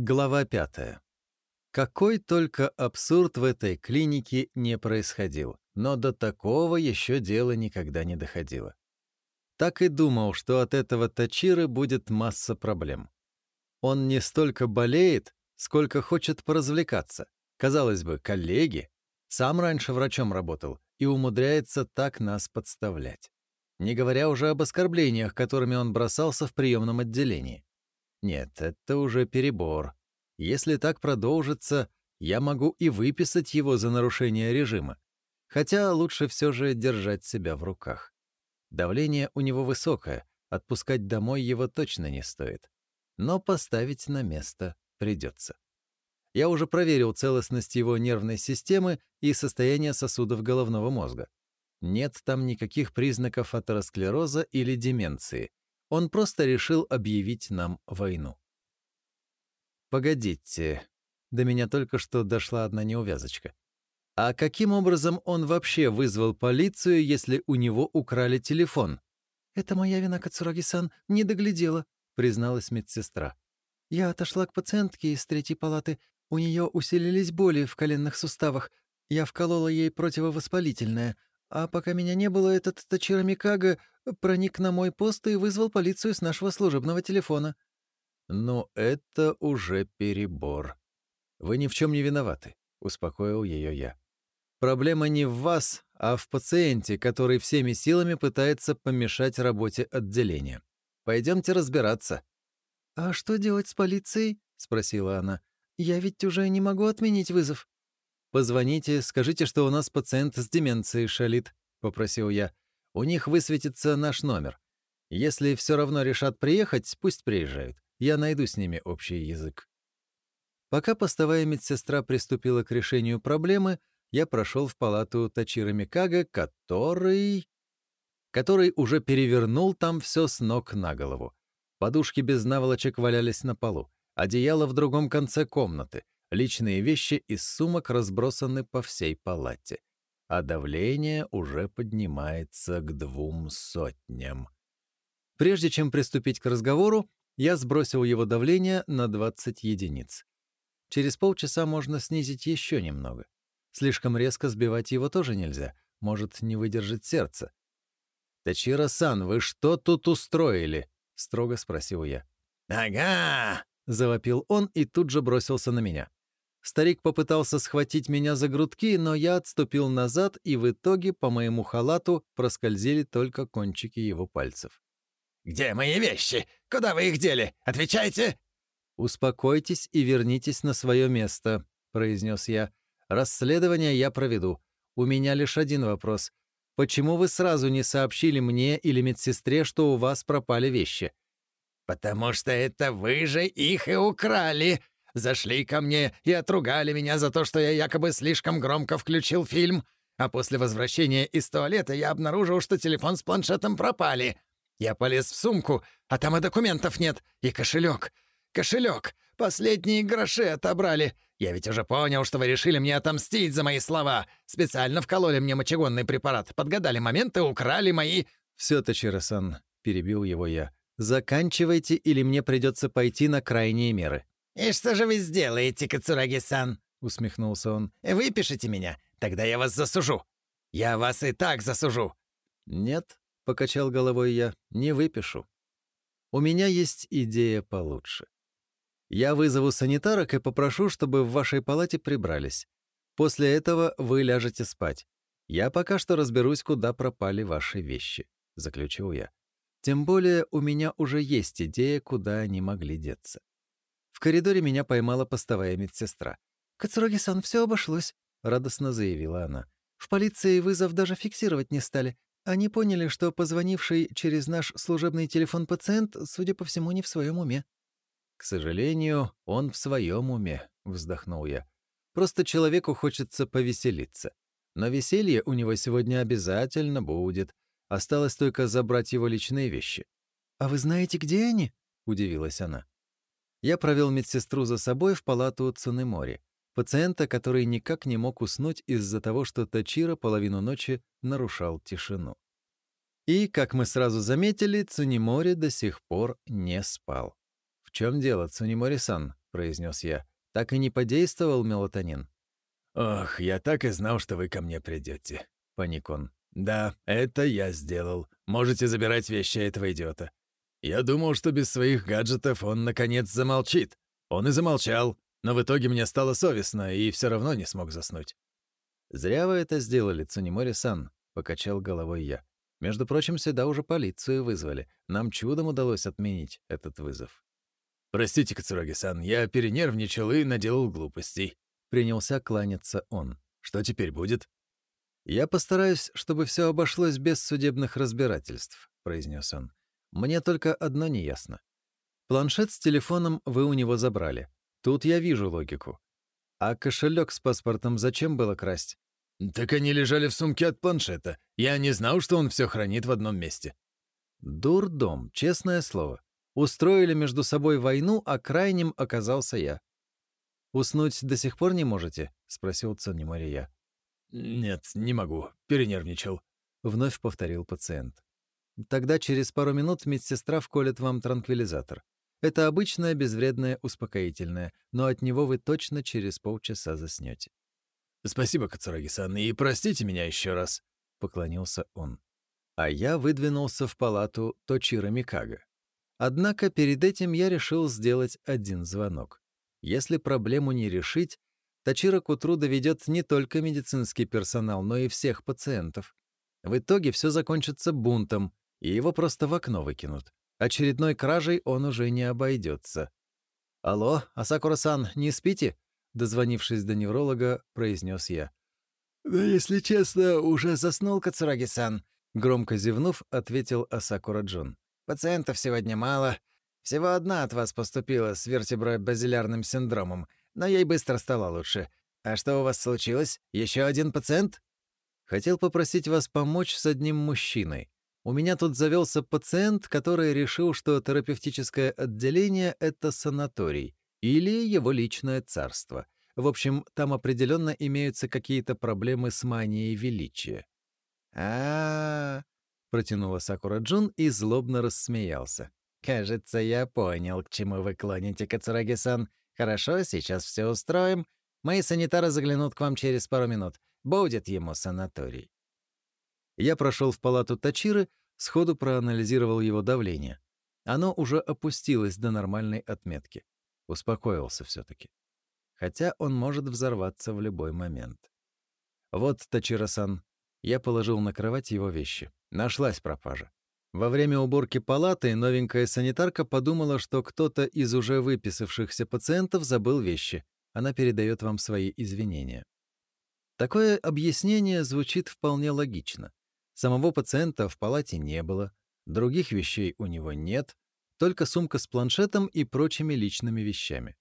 Глава пятая. Какой только абсурд в этой клинике не происходил, но до такого еще дело никогда не доходило. Так и думал, что от этого Тачиры будет масса проблем. Он не столько болеет, сколько хочет поразвлекаться. Казалось бы, коллеги. Сам раньше врачом работал и умудряется так нас подставлять. Не говоря уже об оскорблениях, которыми он бросался в приемном отделении. Нет, это уже перебор. Если так продолжится, я могу и выписать его за нарушение режима. Хотя лучше все же держать себя в руках. Давление у него высокое, отпускать домой его точно не стоит. Но поставить на место придется. Я уже проверил целостность его нервной системы и состояние сосудов головного мозга. Нет там никаких признаков атеросклероза или деменции. Он просто решил объявить нам войну. Погодите, до меня только что дошла одна неувязочка. А каким образом он вообще вызвал полицию, если у него украли телефон? «Это моя вина, Кацураги-сан, не доглядела», — призналась медсестра. «Я отошла к пациентке из третьей палаты. У нее усилились боли в коленных суставах. Я вколола ей противовоспалительное. А пока меня не было, этот Тачиро Микага проник на мой пост и вызвал полицию с нашего служебного телефона». «Ну, это уже перебор. Вы ни в чем не виноваты», — успокоил ее я. «Проблема не в вас, а в пациенте, который всеми силами пытается помешать работе отделения. Пойдемте разбираться». «А что делать с полицией?» — спросила она. «Я ведь уже не могу отменить вызов». «Позвоните, скажите, что у нас пациент с деменцией шалит», — попросил я. «У них высветится наш номер. Если все равно решат приехать, пусть приезжают. Я найду с ними общий язык». Пока постовая медсестра приступила к решению проблемы, я прошел в палату Тачира Микага, который... который уже перевернул там все с ног на голову. Подушки без наволочек валялись на полу, одеяло в другом конце комнаты, личные вещи из сумок разбросаны по всей палате, а давление уже поднимается к двум сотням. Прежде чем приступить к разговору, я сбросил его давление на 20 единиц. Через полчаса можно снизить еще немного. Слишком резко сбивать его тоже нельзя, может не выдержать сердце. «Тачиро-сан, вы что тут устроили?» — строго спросил я. «Ага!» — завопил он и тут же бросился на меня. Старик попытался схватить меня за грудки, но я отступил назад, и в итоге по моему халату проскользили только кончики его пальцев. «Где мои вещи? Куда вы их дели? Отвечайте!» «Успокойтесь и вернитесь на свое место», — произнес я. «Расследование я проведу. У меня лишь один вопрос. Почему вы сразу не сообщили мне или медсестре, что у вас пропали вещи?» «Потому что это вы же их и украли. Зашли ко мне и отругали меня за то, что я якобы слишком громко включил фильм. А после возвращения из туалета я обнаружил, что телефон с планшетом пропали. Я полез в сумку, а там и документов нет, и кошелек. Кошелек! Последние гроши отобрали. Я ведь уже понял, что вы решили мне отомстить за мои слова. Специально вкололи мне мочегонный препарат, подгадали моменты, украли мои...» «Все, Тачиро-сан», — перебил его я. «Заканчивайте, или мне придется пойти на крайние меры». «И что же вы сделаете, Кацураги-сан?» — усмехнулся он. «Выпишите меня, тогда я вас засужу. Я вас и так засужу». «Нет», — покачал головой я, — «не выпишу. У меня есть идея получше. Я вызову санитарок и попрошу, чтобы в вашей палате прибрались. После этого вы ляжете спать. Я пока что разберусь, куда пропали ваши вещи», — заключил я. «Тем более у меня уже есть идея, куда они могли деться». В коридоре меня поймала постовая медсестра. «Кацураги-сан, все обошлось», — радостно заявила она. «В полиции вызов даже фиксировать не стали. Они поняли, что позвонивший через наш служебный телефон пациент, судя по всему, не в своем уме. «К сожалению, он в своем уме», — вздохнул я. «Просто человеку хочется повеселиться. Но веселье у него сегодня обязательно будет. Осталось только забрать его личные вещи». «А вы знаете, где они?» — удивилась она. Я провел медсестру за собой в палату Цунемори пациента, который никак не мог уснуть из-за того, что Тачира половину ночи нарушал тишину. И, как мы сразу заметили, Цунимори до сих пор не спал. «В чем дело, Цунимори-сан?» — произнес я. «Так и не подействовал мелатонин». «Ох, я так и знал, что вы ко мне придете», — паник он. «Да, это я сделал. Можете забирать вещи этого идиота. Я думал, что без своих гаджетов он, наконец, замолчит. Он и замолчал, но в итоге мне стало совестно, и все равно не смог заснуть». «Зря вы это сделали, Цунимори-сан», — покачал головой я. «Между прочим, сюда уже полицию вызвали. Нам чудом удалось отменить этот вызов». «Простите, Кацураги-сан, я перенервничал и наделал глупостей», — принялся кланяться он. «Что теперь будет?» «Я постараюсь, чтобы все обошлось без судебных разбирательств», — произнес он. «Мне только одно неясно. Планшет с телефоном вы у него забрали. Тут я вижу логику. А кошелек с паспортом зачем было красть? Так они лежали в сумке от планшета. Я не знал, что он все хранит в одном месте. Дурдом, честное слово. Устроили между собой войну, а крайним оказался я. «Уснуть до сих пор не можете?» — спросил Цунимори я. «Нет, не могу. Перенервничал», — вновь повторил пациент. «Тогда через пару минут медсестра вколет вам транквилизатор. Это обычное безвредное успокоительное, но от него вы точно через полчаса заснете. «Спасибо, Кацураги-сан, и простите меня еще раз», — поклонился он. А я выдвинулся в палату Точира Микага. Однако перед этим я решил сделать один звонок. Если проблему не решить, Точира к утру доведет не только медицинский персонал, но и всех пациентов. В итоге все закончится бунтом, и его просто в окно выкинут. Очередной кражей он уже не обойдется. «Алло, Асакура-сан, не спите?» Дозвонившись до невролога, произнес я. «Да, если честно, уже заснул Кацураги-сан», громко зевнув, ответил Асакура Джон. «Пациентов сегодня мало. Всего одна от вас поступила с вертебробазилярным синдромом, но ей быстро стало лучше. А что у вас случилось? Еще один пациент?» «Хотел попросить вас помочь с одним мужчиной. У меня тут завелся пациент, который решил, что терапевтическое отделение — это санаторий или его личное царство. В общем, там определенно имеются какие-то проблемы с манией величия. а, -а, -а протянула Сакура Джун и злобно рассмеялся. «Кажется, я понял, к чему вы клоните, Кацураги-сан. Хорошо, сейчас все устроим. Мои санитары заглянут к вам через пару минут. Будет ему санаторий». Я прошел в палату Тачиры, сходу проанализировал его давление. Оно уже опустилось до нормальной отметки. Успокоился все-таки. Хотя он может взорваться в любой момент. Вот Тачира-сан. Я положил на кровать его вещи. Нашлась пропажа. Во время уборки палаты новенькая санитарка подумала, что кто-то из уже выписавшихся пациентов забыл вещи. Она передает вам свои извинения. Такое объяснение звучит вполне логично. Самого пациента в палате не было, других вещей у него нет, только сумка с планшетом и прочими личными вещами.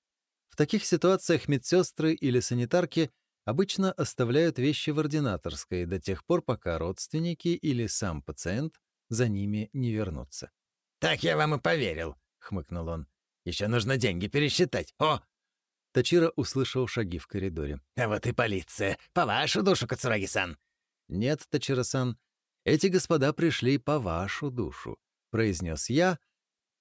В таких ситуациях медсестры или санитарки обычно оставляют вещи в ординаторской до тех пор, пока родственники или сам пациент за ними не вернутся. «Так я вам и поверил», — хмыкнул он. «Еще нужно деньги пересчитать. О!» Тачира услышал шаги в коридоре. «А вот и полиция. По вашу душу, Кацураги-сан». «Нет, Тачира-сан, эти господа пришли по вашу душу», — произнес я,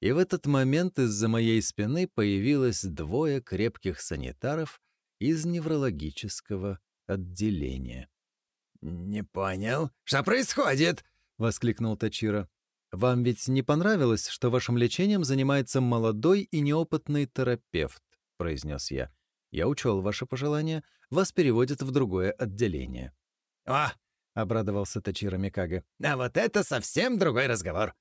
и в этот момент из-за моей спины появилось двое крепких санитаров из неврологического отделения. «Не понял, что происходит?» — воскликнул Тачира. «Вам ведь не понравилось, что вашим лечением занимается молодой и неопытный терапевт?» — произнес я. «Я учел ваше пожелание. Вас переводят в другое отделение». «О, обрадовался Тачиро Микага. «А вот это совсем другой разговор!»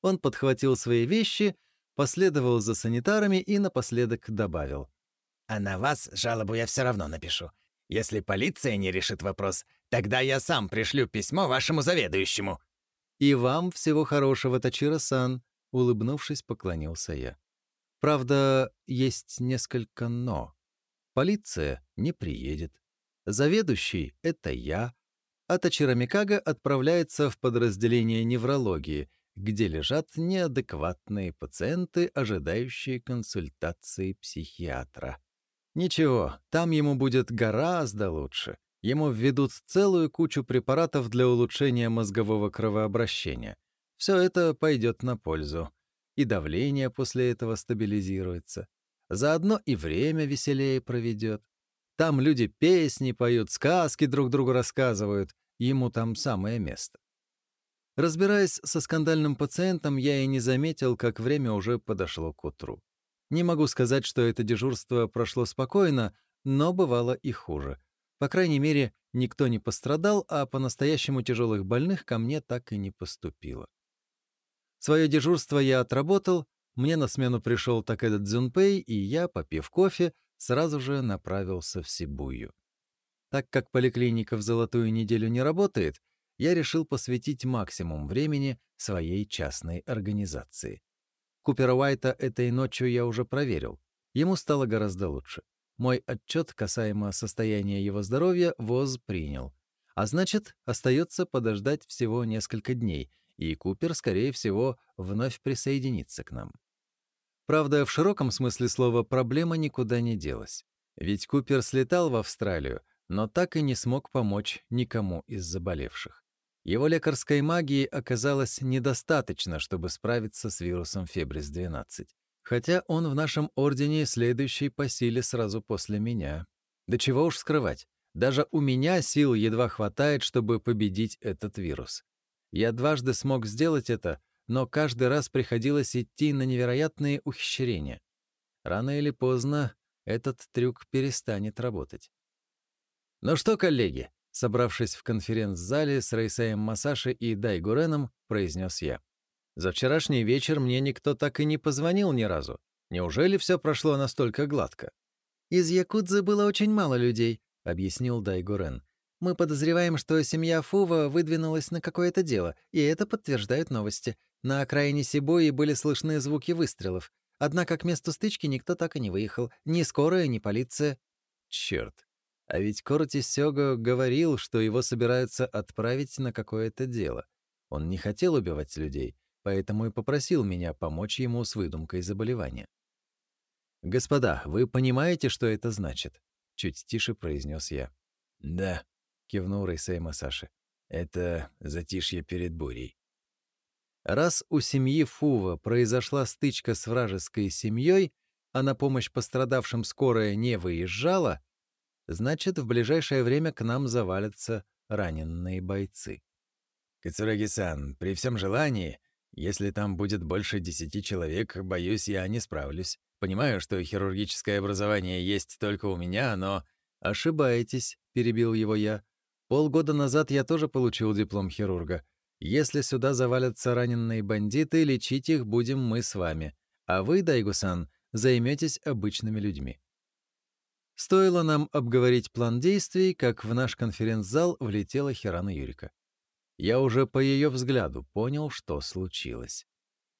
Он подхватил свои вещи, последовал за санитарами и напоследок добавил. «А на вас жалобу я все равно напишу. Если полиция не решит вопрос, тогда я сам пришлю письмо вашему заведующему». «И вам всего хорошего, Тачиро-сан», — улыбнувшись, поклонился я. «Правда, есть несколько «но». Полиция не приедет. Заведующий — это я, а Тачира Микага отправляется в подразделение неврологии, где лежат неадекватные пациенты, ожидающие консультации психиатра. Ничего, там ему будет гораздо лучше. Ему введут целую кучу препаратов для улучшения мозгового кровообращения. Все это пойдет на пользу. И давление после этого стабилизируется. Заодно и время веселее проведет. Там люди песни поют, сказки друг другу рассказывают. Ему там самое место. Разбираясь со скандальным пациентом, я и не заметил, как время уже подошло к утру. Не могу сказать, что это дежурство прошло спокойно, но бывало и хуже. По крайней мере, никто не пострадал, а по-настоящему тяжелых больных ко мне так и не поступило. Свое дежурство я отработал, мне на смену пришел Такеда Дзюнпэй, и я, попив кофе, сразу же направился в Сибую. Так как поликлиника в золотую неделю не работает, я решил посвятить максимум времени своей частной организации. Купера Уайта этой ночью я уже проверил. Ему стало гораздо лучше. Мой отчет касаемо состояния его здоровья ВОЗ принял. А значит, остается подождать всего несколько дней, и Купер, скорее всего, вновь присоединится к нам. Правда, в широком смысле слова проблема никуда не делась. Ведь Купер слетал в Австралию, но так и не смог помочь никому из заболевших. Его лекарской магии оказалось недостаточно, чтобы справиться с вирусом Фебрис-12. Хотя он в нашем ордене следующий по силе сразу после меня. Да чего уж скрывать, даже у меня сил едва хватает, чтобы победить этот вирус. Я дважды смог сделать это, но каждый раз приходилось идти на невероятные ухищрения. Рано или поздно этот трюк перестанет работать. «Ну что, коллеги?» Собравшись в конференц-зале с Рейсеем Масаши и Дайгуреном, произнес я. «За вчерашний вечер мне никто так и не позвонил ни разу. Неужели все прошло настолько гладко?» «Из Якудзы было очень мало людей», — объяснил Дайгурен. «Мы подозреваем, что семья Фува выдвинулась на какое-то дело, и это подтверждают новости. На окраине Сибои были слышны звуки выстрелов. Однако к месту стычки никто так и не выехал. Ни скорая, ни полиция. Черт. А ведь Корти Сёго говорил, что его собираются отправить на какое-то дело. Он не хотел убивать людей, поэтому и попросил меня помочь ему с выдумкой заболевания. «Господа, вы понимаете, что это значит?» — чуть тише произнес я. «Да», — кивнул Рейсей Масаши. «Это затишье перед бурей». Раз у семьи Фува произошла стычка с вражеской семьей, а на помощь пострадавшим скорая не выезжала, значит, в ближайшее время к нам завалятся раненые бойцы. «Кацураги-сан, при всем желании, если там будет больше десяти человек, боюсь, я не справлюсь. Понимаю, что хирургическое образование есть только у меня, но...» «Ошибаетесь», — перебил его я. «Полгода назад я тоже получил диплом хирурга. Если сюда завалятся раненые бандиты, лечить их будем мы с вами. А вы, Дайгусан, займетесь обычными людьми. Стоило нам обговорить план действий, как в наш конференц-зал влетела Хирана Юрика. Я уже по ее взгляду понял, что случилось.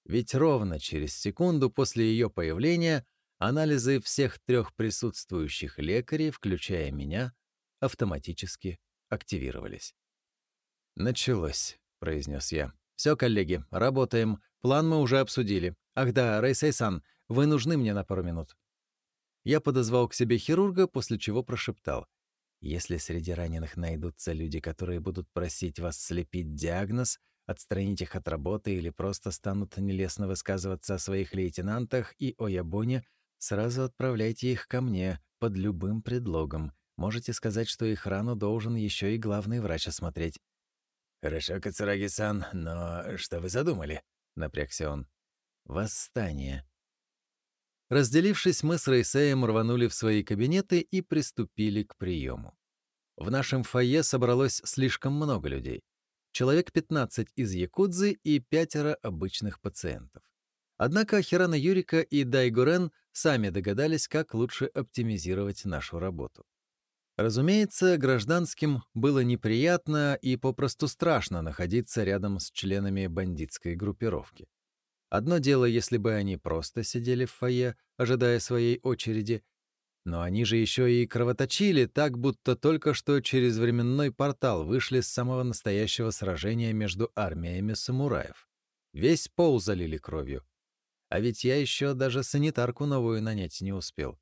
Ведь ровно через секунду после ее появления анализы всех трех присутствующих лекарей, включая меня, автоматически активировались. Началось. — произнес я. «Все, коллеги, работаем. План мы уже обсудили. Ах да, Рейсей-сан, вы нужны мне на пару минут». Я подозвал к себе хирурга, после чего прошептал. «Если среди раненых найдутся люди, которые будут просить вас слепить диагноз, отстранить их от работы или просто станут нелестно высказываться о своих лейтенантах и о Ябоне, сразу отправляйте их ко мне под любым предлогом. Можете сказать, что их рану должен еще и главный врач осмотреть. «Хорошо, Кацураги-сан, но что вы задумали?» — напрягся он. «Восстание». Разделившись, мы с Рейсеем рванули в свои кабинеты и приступили к приему. В нашем фойе собралось слишком много людей. Человек 15 из Якудзы и пятеро обычных пациентов. Однако Хирана Юрика и Дайгурен сами догадались, как лучше оптимизировать нашу работу. Разумеется, гражданским было неприятно и попросту страшно находиться рядом с членами бандитской группировки. Одно дело, если бы они просто сидели в фойе, ожидая своей очереди, но они же еще и кровоточили так, будто только что через временной портал вышли с самого настоящего сражения между армиями самураев. Весь пол залили кровью. А ведь я еще даже санитарку новую нанять не успел.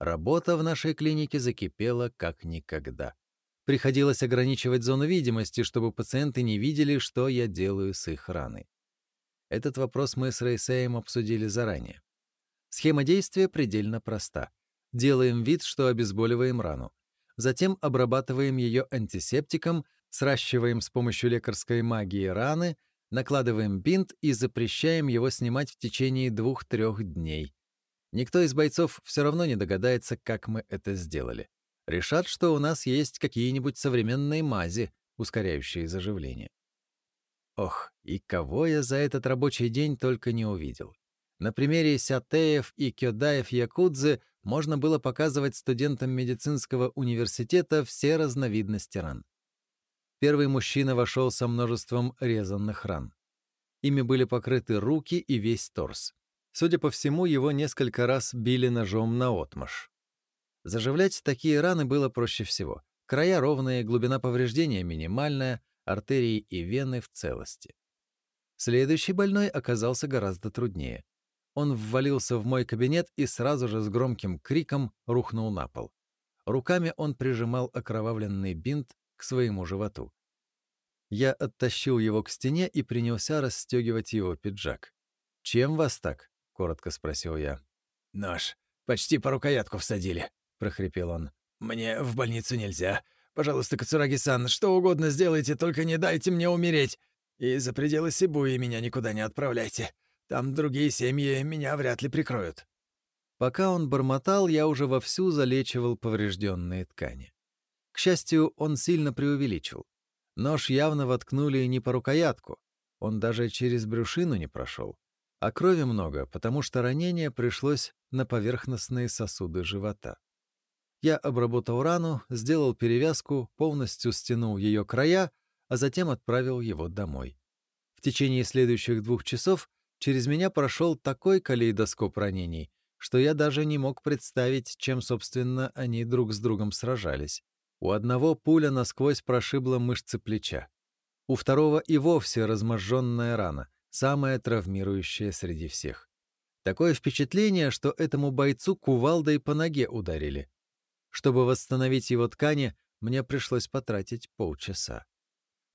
Работа в нашей клинике закипела как никогда. Приходилось ограничивать зону видимости, чтобы пациенты не видели, что я делаю с их раной. Этот вопрос мы с Рейсеем обсудили заранее. Схема действия предельно проста. Делаем вид, что обезболиваем рану. Затем обрабатываем ее антисептиком, сращиваем с помощью лекарской магии раны, накладываем бинт и запрещаем его снимать в течение двух-трех дней. Никто из бойцов все равно не догадается, как мы это сделали. Решат, что у нас есть какие-нибудь современные мази, ускоряющие заживление. Ох, и кого я за этот рабочий день только не увидел. На примере Сятеев и Кёдаев Якудзы можно было показывать студентам медицинского университета все разновидности ран. Первый мужчина вошел со множеством резанных ран. Ими были покрыты руки и весь торс. Судя по всему, его несколько раз били ножом на отмаш. Заживлять такие раны было проще всего. Края ровные, глубина повреждения минимальная, артерии и вены в целости. Следующий больной оказался гораздо труднее. Он ввалился в мой кабинет и сразу же с громким криком рухнул на пол. Руками он прижимал окровавленный бинт к своему животу. Я оттащил его к стене и принялся расстегивать его пиджак. «Чем вас так?» — коротко спросил я. «Нож. Почти по рукоятку всадили», — прохрипел он. «Мне в больницу нельзя. Пожалуйста, Кацураги-сан, что угодно сделайте, только не дайте мне умереть. И за пределы Сибуи меня никуда не отправляйте. Там другие семьи меня вряд ли прикроют». Пока он бормотал, я уже вовсю залечивал поврежденные ткани. К счастью, он сильно преувеличил. Нож явно воткнули не по рукоятку, он даже через брюшину не прошел. А крови много, потому что ранение пришлось на поверхностные сосуды живота. Я обработал рану, сделал перевязку, полностью стянул ее края, а затем отправил его домой. В течение следующих двух часов через меня прошел такой калейдоскоп ранений, что я даже не мог представить, чем, собственно, они друг с другом сражались. У одного пуля насквозь прошибла мышцы плеча. У второго и вовсе разможженная рана, самая травмирующая среди всех. Такое впечатление, что этому бойцу кувалдой по ноге ударили. Чтобы восстановить его ткани, мне пришлось потратить полчаса.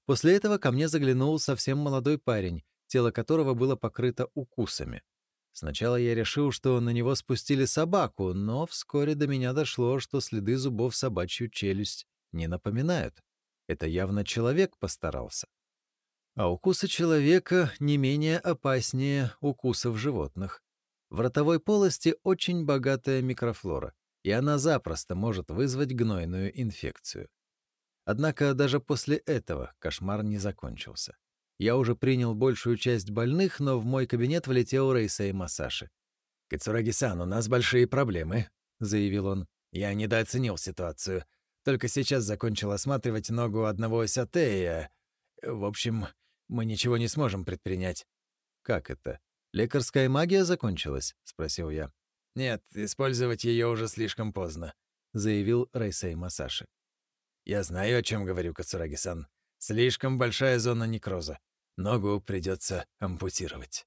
После этого ко мне заглянул совсем молодой парень, тело которого было покрыто укусами. Сначала я решил, что на него спустили собаку, но вскоре до меня дошло, что следы зубов собачью челюсть не напоминают. Это явно человек постарался. А укусы человека не менее опаснее укусов животных. В ротовой полости очень богатая микрофлора, и она запросто может вызвать гнойную инфекцию. Однако даже после этого кошмар не закончился. Я уже принял большую часть больных, но в мой кабинет влетел Рейсей Масаши. «Кацураги-сан, у нас большие проблемы», — заявил он. «Я недооценил ситуацию. Только сейчас закончил осматривать ногу одного сятея. В общем, мы ничего не сможем предпринять». «Как это? Лекарская магия закончилась?» — спросил я. «Нет, использовать ее уже слишком поздно», — заявил Рейсей Масаши. «Я знаю, о чем говорю, Кацураги-сан. Слишком большая зона некроза. Ногу придется ампутировать.